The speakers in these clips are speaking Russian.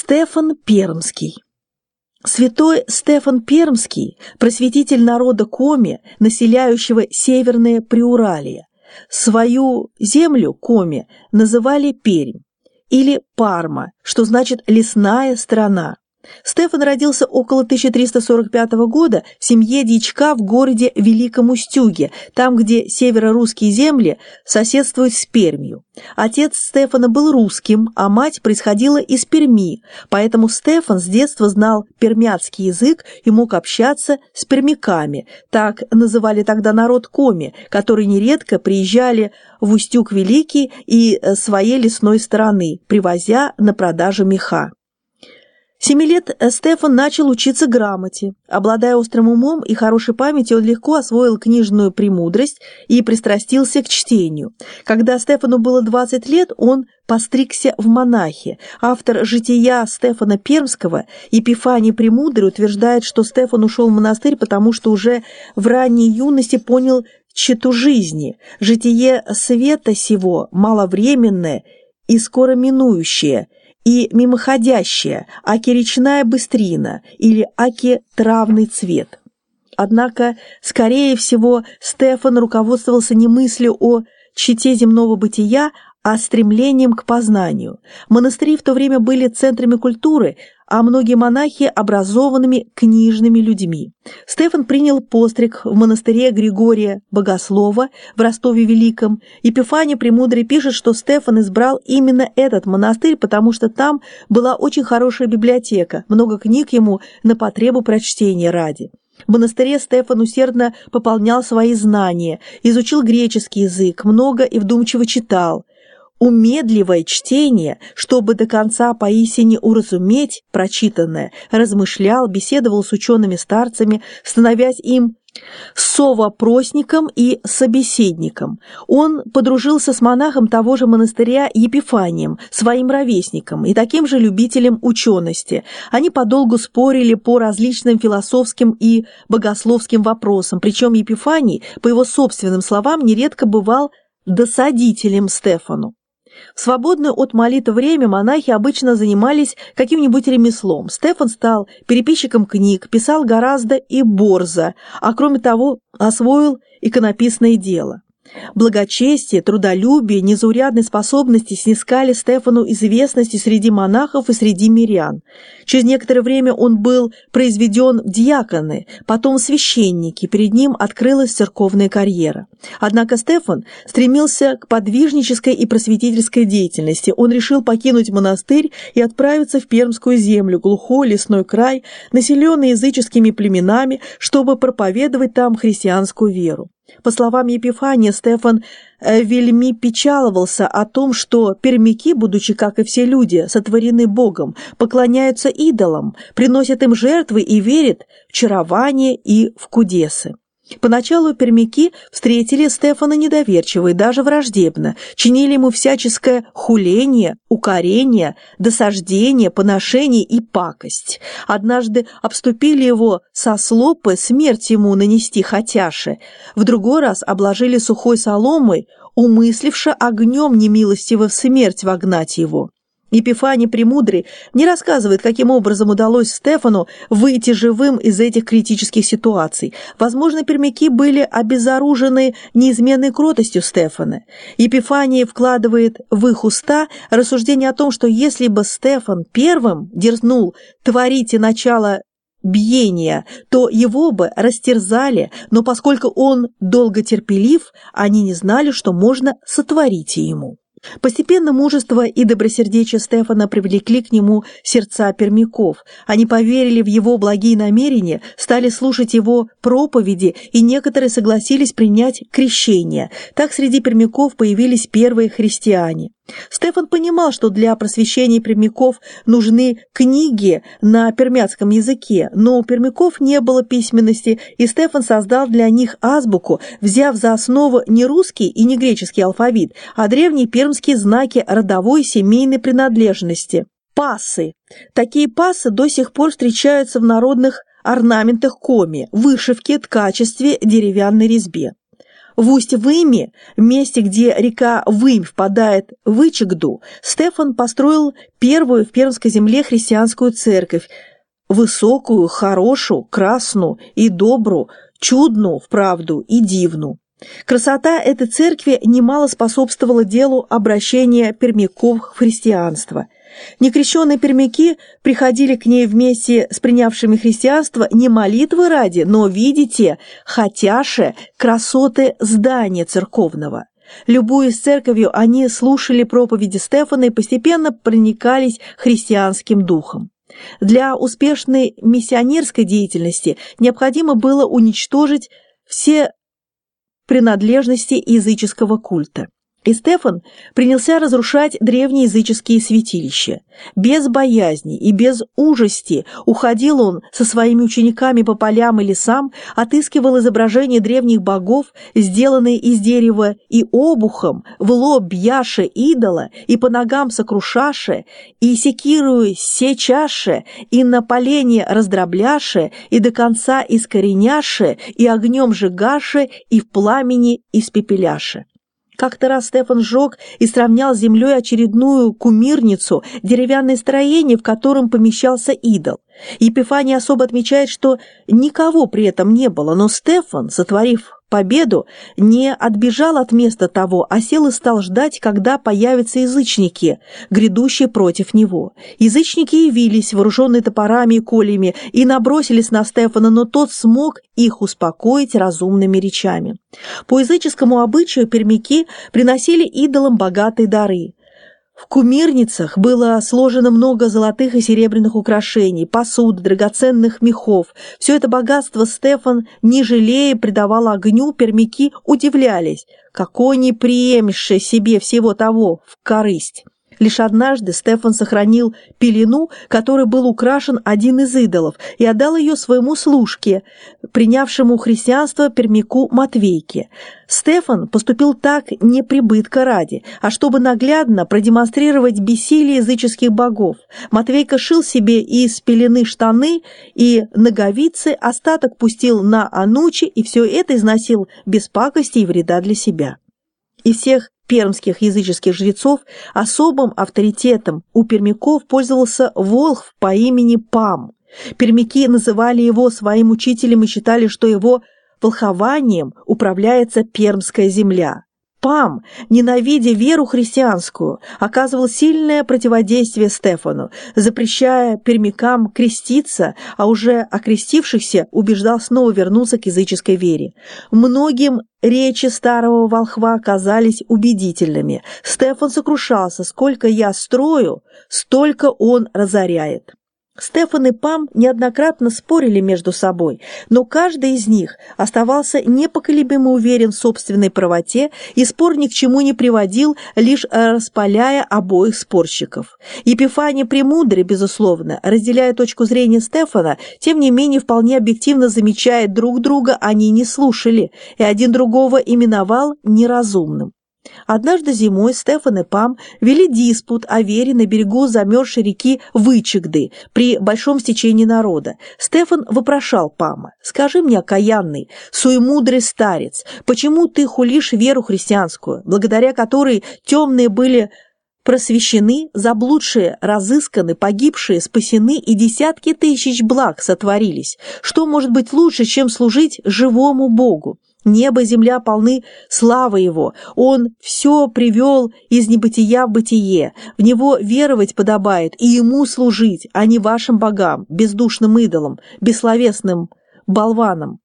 Стефан Пермский Святой Стефан Пермский, просветитель народа Коми, населяющего Северное Приуралие, свою землю Коми называли Пермь или Парма, что значит «лесная страна». Стефан родился около 1345 года в семье дьячка в городе Великом Устюге, там, где северо-русские земли соседствуют с Пермью. Отец Стефана был русским, а мать происходила из Перми, поэтому Стефан с детства знал пермяцкий язык и мог общаться с пермяками, так называли тогда народ Коми, которые нередко приезжали в Устюг Великий и своей лесной стороны, привозя на продажу меха. Семи лет э, Стефан начал учиться грамоте. Обладая острым умом и хорошей памятью, он легко освоил книжную премудрость и пристрастился к чтению. Когда Стефану было 20 лет, он постригся в монахи. Автор «Жития» Стефана Пермского Епифаний Премудрый утверждает, что Стефан ушел в монастырь, потому что уже в ранней юности понял тщету жизни. Житие света сего маловременное и скоро минующее – и мимоходящая, аки речная быстрина или аки травный цвет. Однако, скорее всего, Стефан руководствовался не мыслью о чите земного бытия, а стремлением к познанию. Монастыри в то время были центрами культуры, а многие монахи – образованными книжными людьми. Стефан принял постриг в монастыре Григория Богослова в Ростове-Великом. Епифания Премудрый пишет, что Стефан избрал именно этот монастырь, потому что там была очень хорошая библиотека, много книг ему на потребу прочтения ради. В монастыре Стефан усердно пополнял свои знания, изучил греческий язык, много и вдумчиво читал – умедливое чтение, чтобы до конца поистине уразуметь прочитанное, размышлял, беседовал с учеными-старцами, становясь им совопросником и собеседником. Он подружился с монахом того же монастыря Епифанием, своим ровесником и таким же любителем учености. Они подолгу спорили по различным философским и богословским вопросам, причем Епифаний, по его собственным словам, нередко бывал досадителем Стефану. В свободное от молитв время монахи обычно занимались каким-нибудь ремеслом. Стефан стал переписчиком книг, писал гораздо и борзо, а кроме того освоил иконописное дело. Благочестие, трудолюбие, незаурядные способности снискали Стефану известности среди монахов и среди мирян. Через некоторое время он был произведен в диаконы, потом в священники, перед ним открылась церковная карьера. Однако Стефан стремился к подвижнической и просветительской деятельности. Он решил покинуть монастырь и отправиться в Пермскую землю, глухой лесной край, населенный языческими племенами, чтобы проповедовать там христианскую веру. По словам Епифания, Стефан э, вельми печаловался о том, что пермяки, будучи, как и все люди, сотворены Богом, поклоняются идолам, приносят им жертвы и верят в чарование и в кудесы. Поначалу пермяки встретили Стефана недоверчиво и даже враждебно, чинили ему всяческое хуление, укорение, досаждение, поношение и пакость. Однажды обступили его со слопы, смерть ему нанести хотяши, в другой раз обложили сухой соломой, умысливши огнем немилостиво в смерть вогнать его. Епифаний Премудрый не рассказывает, каким образом удалось Стефану выйти живым из этих критических ситуаций. Возможно, пермяки были обезоружены неизменной кротостью Стефана. Епифаний вкладывает в их уста рассуждение о том, что если бы Стефан первым дерзнул творить и начало бьения, то его бы растерзали, но поскольку он долго терпелив, они не знали, что можно сотворить ему. Постепенно мужество и добросердечие Стефана привлекли к нему сердца пермяков. Они поверили в его благие намерения, стали слушать его проповеди, и некоторые согласились принять крещение. Так среди пермяков появились первые христиане. Стефан понимал, что для просвещения пермяков нужны книги на пермяцком языке, но у пермяков не было письменности, и Стефан создал для них азбуку, взяв за основу не русский и не греческий алфавит, а древние пермские знаки родовой семейной принадлежности – пасы. Такие пасы до сих пор встречаются в народных орнаментах коми, вышивке, ткачестве, деревянной резьбе. В Усть-Выме, месте, где река Вымь впадает в Ичегду, Стефан построил первую в Пермской земле христианскую церковь, высокую, хорошую, красную и добрую, чудную, вправду, и дивну. Красота этой церкви немало способствовала делу обращения пермяков в христианство – Некрещенные пермяки приходили к ней вместе с принявшими христианство не молитвы ради, но, видите, хотяше красоты здания церковного. Любуясь церковью, они слушали проповеди Стефана и постепенно проникались христианским духом. Для успешной миссионерской деятельности необходимо было уничтожить все принадлежности языческого культа. И Стефан принялся разрушать древние языческие святилища. Без боязни и без ужасти уходил он со своими учениками по полям и лесам, отыскивал изображения древних богов, сделанные из дерева, и обухом в лоб бьяше идола, и по ногам сокрушаше, и секируя сечаше, и на полене раздробляше, и до конца искореняше, и огнем жигаше, и в пламени испепеляше. Как-то раз Стефан сжег и сравнял с землей очередную кумирницу, деревянное строение, в котором помещался идол. Епифания особо отмечает, что никого при этом не было, но Стефан, сотворив победу, не отбежал от места того, а сел и стал ждать, когда появятся язычники, грядущие против него. Язычники явились, вооруженные топорами и колями, и набросились на Стефана, но тот смог их успокоить разумными речами. По языческому обычаю пермяки приносили идолам богатые дары. В кумирницах было сложено много золотых и серебряных украшений, посуд, драгоценных мехов. Все это богатство Стефан, не жалея, придавал огню, пермяки удивлялись, какой не приемше себе всего того в корысть. Лишь однажды Стефан сохранил пелену, которой был украшен один из идолов, и отдал ее своему служке, принявшему христианство пермяку Матвейке. Стефан поступил так не прибытка ради, а чтобы наглядно продемонстрировать бессилие языческих богов. Матвейка шил себе из пелены штаны и ноговицы, остаток пустил на анучи и все это износил без пакости и вреда для себя. Из всех пермских языческих жрецов особым авторитетом у пермяков пользовался волхв по имени Пам. Пермяки называли его своим учителем и считали, что его волхованием управляется пермская земля. Пам, ненавидя веру христианскую, оказывал сильное противодействие Стефану, запрещая пермякам креститься, а уже окрестившихся убеждал снова вернуться к языческой вере. Многим речи старого волхва оказались убедительными. Стефан сокрушался, сколько я строю, столько он разоряет. Стефан и Пам неоднократно спорили между собой, но каждый из них оставался непоколебимо уверен в собственной правоте, и спор ни к чему не приводил, лишь распаляя обоих спорщиков. Епифания Премудрый, безусловно, разделяя точку зрения Стефана, тем не менее вполне объективно замечая друг друга, они не слушали, и один другого именовал неразумным. Однажды зимой Стефан и Пам вели диспут о вере на берегу замерзшей реки Вычегды при большом стечении народа. Стефан вопрошал Пама, «Скажи мне, окаянный, суемудрый старец, почему ты хулишь веру христианскую, благодаря которой темные были просвещены, заблудшие, разысканы, погибшие, спасены и десятки тысяч благ сотворились. Что может быть лучше, чем служить живому Богу? Небо земля полны славы Его. Он все привел из небытия в бытие. В Него веровать подобает и Ему служить, а не вашим богам, бездушным идолам, бессловесным болванам.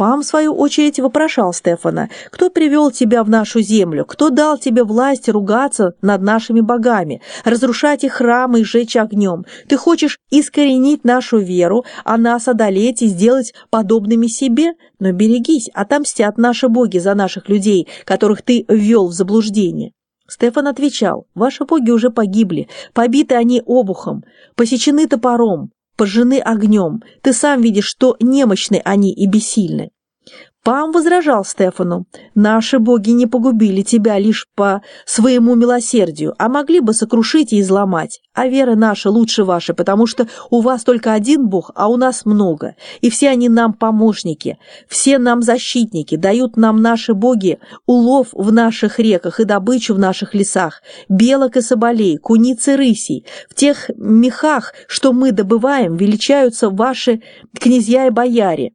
Пам, в свою очередь, вопрошал Стефана, «Кто привел тебя в нашу землю? Кто дал тебе власть ругаться над нашими богами, разрушать их храмы и сжечь огнем? Ты хочешь искоренить нашу веру, а нас одолеть и сделать подобными себе? Но берегись, отомстят наши боги за наших людей, которых ты ввел в заблуждение». Стефан отвечал, «Ваши боги уже погибли, побиты они обухом, посечены топором, пожжены огнем. Ты сам видишь, что немощны они и бессильны. Пам возражал Стефану, «Наши боги не погубили тебя лишь по своему милосердию, а могли бы сокрушить и изломать. А вера наша лучше вашей, потому что у вас только один бог, а у нас много, и все они нам помощники, все нам защитники, дают нам наши боги улов в наших реках и добычу в наших лесах, белок и соболей, куниц и рысей. В тех мехах, что мы добываем, величаются ваши князья и бояре».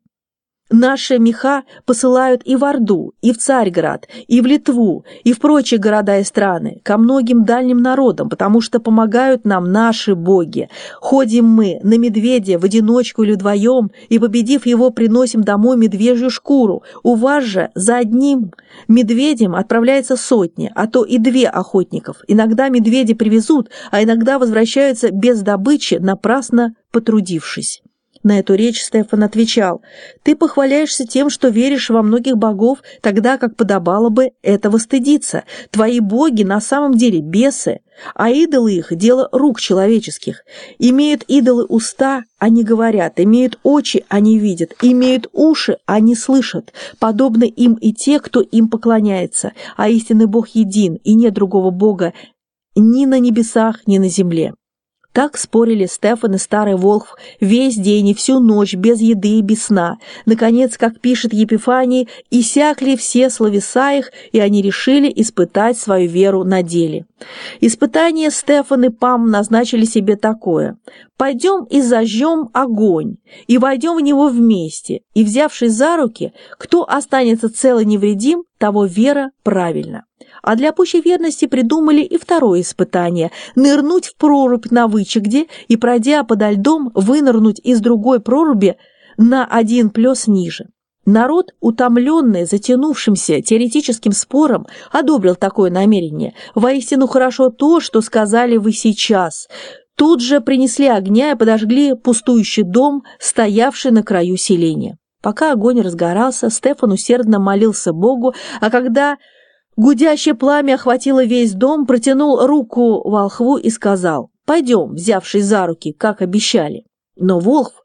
Наши меха посылают и в Орду, и в Царьград, и в Литву, и в прочие города и страны, ко многим дальним народам, потому что помогают нам наши боги. Ходим мы на медведя в одиночку или вдвоем, и, победив его, приносим домой медвежью шкуру. У вас же за одним медведем отправляется сотни, а то и две охотников. Иногда медведи привезут, а иногда возвращаются без добычи, напрасно потрудившись. На эту речь Стефан отвечал, «Ты похваляешься тем, что веришь во многих богов, тогда как подобало бы этого стыдиться. Твои боги на самом деле бесы, а идолы их – дело рук человеческих. Имеют идолы уста, они говорят, имеют очи, они видят, имеют уши, они слышат. Подобны им и те, кто им поклоняется, а истинный Бог един, и нет другого Бога ни на небесах, ни на земле». Так спорили Стефан и старый Волхв весь день и всю ночь, без еды и без сна. Наконец, как пишет Епифаний, иссякли все словеса их, и они решили испытать свою веру на деле. Испытание Стефан и Пам назначили себе такое. «Пойдем и зажжем огонь, и войдем в него вместе, и, взявшись за руки, кто останется цел и невредим, того вера правильно». А для пущей верности придумали и второе испытание – нырнуть в прорубь на вычегде и, пройдя подо льдом, вынырнуть из другой проруби на один плес ниже. Народ, утомленный затянувшимся теоретическим спором, одобрил такое намерение. Воистину хорошо то, что сказали вы сейчас. Тут же принесли огня и подожгли пустующий дом, стоявший на краю селения. Пока огонь разгорался, Стефан усердно молился Богу, а когда Гудящее пламя охватило весь дом, протянул руку волхву и сказал «Пойдем», взявшись за руки, как обещали. Но волхв